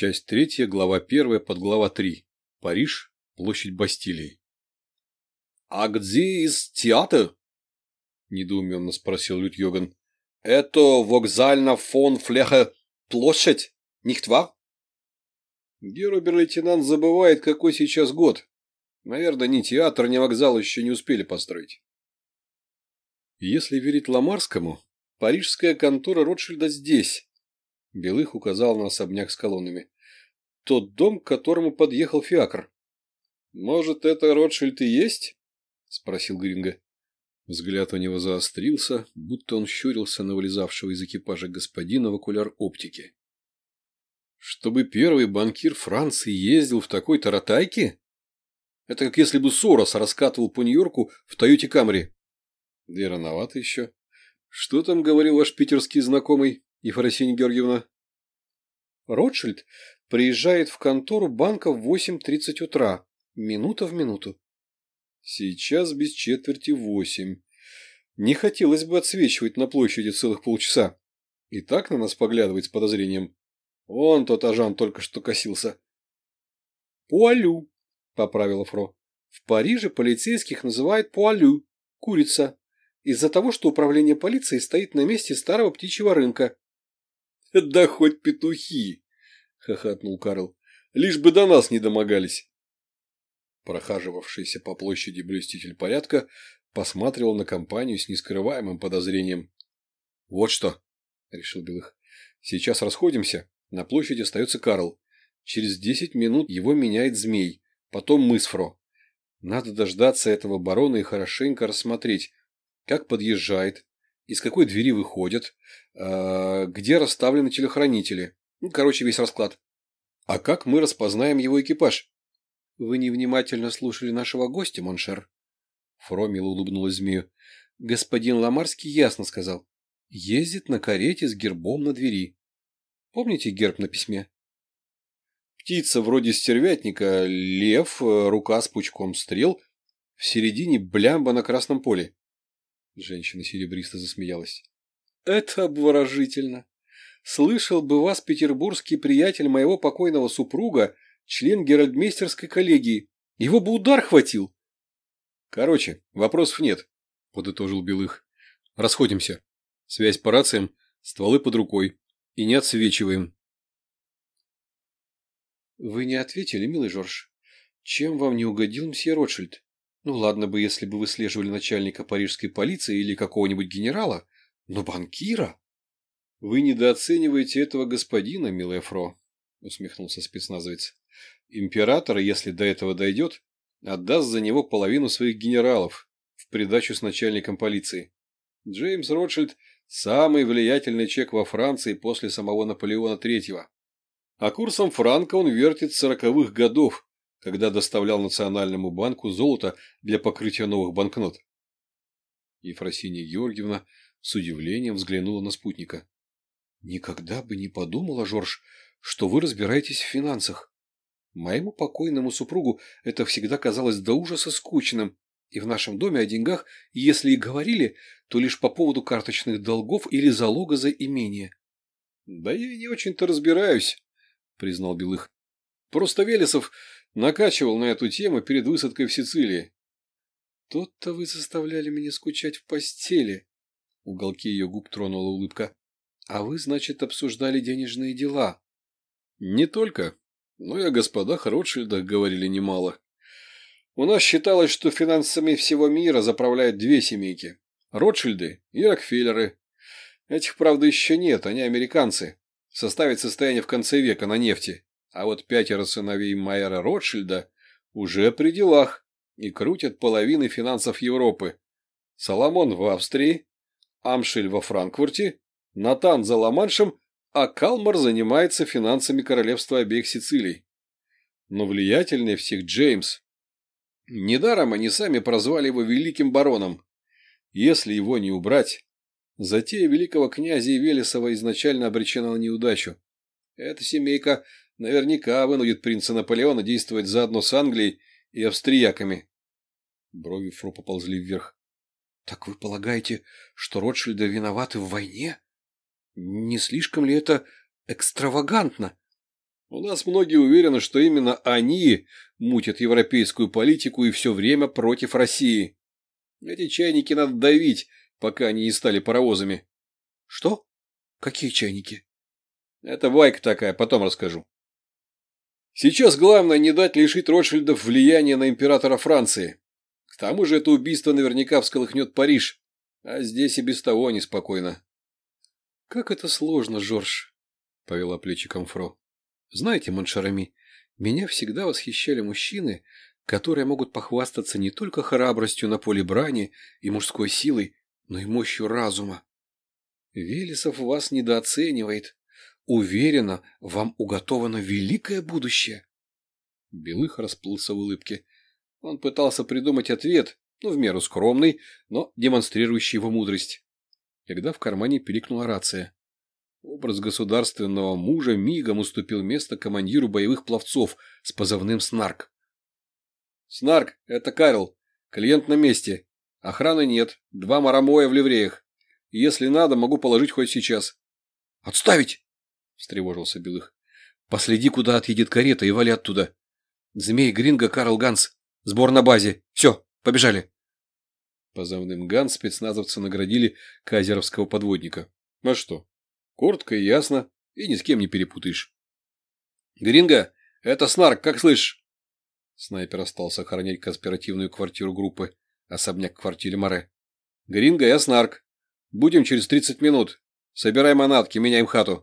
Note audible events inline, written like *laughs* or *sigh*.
Часть третья, глава первая, подглава три. Париж, площадь Бастилии. «А где из театр?» – недоуменно спросил Лют Йоган. «Это вокзально фон Флеха площадь, wahr?» Герубер-лейтенант забывает, какой сейчас год. Наверное, ни театр, ни вокзал еще не успели построить. Если верить Ламарскому, парижская контора Ротшильда здесь. Белых указал на особняк с колоннами. Тот дом, к которому подъехал Фиакр. Может, это Ротшильд и есть? Спросил Гринго. Взгляд у него заострился, будто он щурился на вылезавшего из экипажа господина в окуляр оптики. Чтобы первый банкир Франции ездил в такой таратайке? Это как если бы Сорос раскатывал по Нью-Йорку в Тойоте Камри. Да и рановато еще. Что там говорил ваш питерский знакомый, Ефросинья Георгиевна? Ротшильд приезжает в контору банка в 8.30 утра, минута в минуту. Сейчас без четверти восемь. Не хотелось бы отсвечивать на площади целых полчаса. И так на нас поглядывает с подозрением. Вон тот ажан только что косился. Пуалю, поправила Фро. В Париже полицейских называют пуалю, курица, из-за того, что управление полиции стоит на месте старого птичьего рынка. *laughs* Да хоть петухи, хохотнул Карл. Лишь бы до нас не домогались. Прохаживавшийся по площади блюститель порядка посматривал на компанию с нескрываемым подозрением. «Вот что!» — решил Белых. «Сейчас расходимся. На площади остается Карл. Через десять минут его меняет Змей. Потом мы с Фро. Надо дождаться этого барона и хорошенько рассмотреть, как подъезжает, из какой двери выходят, э, где расставлены телохранители. Ну, короче, весь расклад. А как мы распознаем его экипаж? Вы невнимательно слушали нашего гостя, mon cher. Фро мило улыбнулась змею. Господин Ламарский ясно сказал. Ездит на карете с гербом на двери. Помните герб на письме? Птица вроде стервятника, лев, рука с пучком стрел, в середине блямба на красном поле. Женщина серебристо засмеялась. Это обворожительно. Слышал бы вас петербургский приятель моего покойного супруга, член геральдмейстерской коллегии. Его бы удар хватил. Короче, вопросов нет, подытожил Белых. Расходимся. Связь по рациям, стволы под рукой. И не отсвечиваем. Вы не ответили, милый Жорж. Чем вам не угодил мсье Ротшильд? Ну ладно бы, если бы выслеживали начальника парижской полиции или какого-нибудь генерала, но банкира? Вы недооцениваете этого господина, милая Фро, усмехнулся спецназовец. Император, если до этого дойдет, отдаст за него половину своих генералов в придачу с начальником полиции. Джеймс Ротшильд – самый влиятельный чек во Франции после самого Наполеона III. А курсом франка он вертит сороковых годов, когда доставлял Национальному банку золото для покрытия новых банкнот. Ефросинья Георгиевна с удивлением взглянула на спутника. «Никогда бы не подумала, Жорж, что вы разбираетесь в финансах. Моему покойному супругу это всегда казалось до ужаса скучным, и в нашем доме о деньгах, если и говорили, то лишь по поводу карточных долгов или залога за имение. — Да я не очень-то разбираюсь, — признал Белых. — Просто Велесов накачивал на эту тему перед высадкой в Сицилии. — Тот-то вы заставляли меня скучать в постели. Уголки ее губ тронула улыбка. — А вы, значит, обсуждали денежные дела. — Не только, но и о господах Ротшильдах говорили немало. У нас считалось, что финансами всего мира заправляют две семейки – Ротшильды и Рокфеллеры. Этих, правда, еще нет, они американцы. Составить состояние в конце века на нефти. А вот пятеро сыновей Майера Ротшильда уже при делах и крутят половины финансов Европы. Соломон в Австрии, Амшель во Франкфурте, Натан за Ла-Маншем а Калмар занимается финансами королевства обеих Сицилий. Но влиятельнее всех Джеймс. Недаром они сами прозвали его великим бароном. Если его не убрать, затея великого князя Велесова изначально обречена на неудачу. Эта семейка наверняка вынудит принца Наполеона действовать заодно с Англией и австрияками. Брови Фру поползли вверх. — Так вы полагаете, что Ротшильды виноваты в войне? Не слишком ли это экстравагантно? У нас многие уверены, что именно они мутят европейскую политику и все время против России. Эти чайники надо давить, пока они не стали паровозами. Что? Какие чайники? Это байка такая, потом расскажу. Сейчас главное не дать лишить Ротшильдов влияния на императора Франции. К тому же это убийство наверняка всколыхнет Париж, а здесь и без того неспокойно. — Как это сложно, Жорж, — повела плечиком Фро. — Знаете, Моншарами, меня всегда восхищали мужчины, которые могут похвастаться не только храбростью на поле брани и мужской силой, но и мощью разума. Велесов вас недооценивает. Уверена, вам уготовано великое будущее. Белых расплылся в улыбке. Он пытался придумать ответ, ну, в меру скромный, но демонстрирующий его мудрость. Когда в кармане пиликнула рация. Образ государственного мужа мигом уступил место командиру боевых пловцов с позывным «Снарк». «Снарк, это Карл. Клиент на месте. Охраны нет. Два марамоя в ливреях. Если надо, могу положить хоть сейчас». «Отставить!» – встревожился Белых. «Последи, куда отъедет карета, и вали оттуда. Змей Гринго Карл Ганс. Сбор на базе. Все, побежали». Позывным Ганс спецназовцы наградили казеровского подводника. А что? Коротко и ясно, и ни с кем не перепутаешь. «Гринго, это Снарк, как слышишь?» Снайпер остался охранять конспиративную квартиру группы, особняк в квартире Море. «Гринго, я Снарк. Будем через тридцать минут. Собирай манатки, меняем хату».